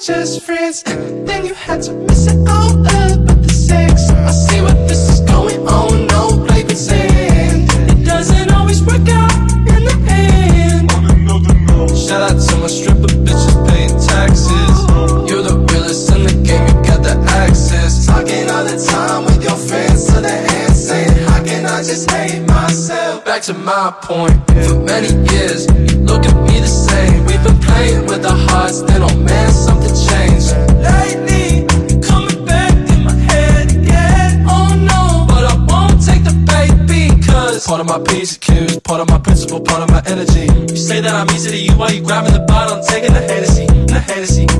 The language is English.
just friends. Then you had to miss it all. back to my point. For many years, you look at me the same. We've been playing with our hearts, then oh man, something changed. Lightning coming back in my head again. Oh no, but I won't take the bait because part of my piece PCQs, part of my principle, part of my energy. You say that I'm easy to you while you grabbing the bottle, taking the Hennessy, the Hennessy.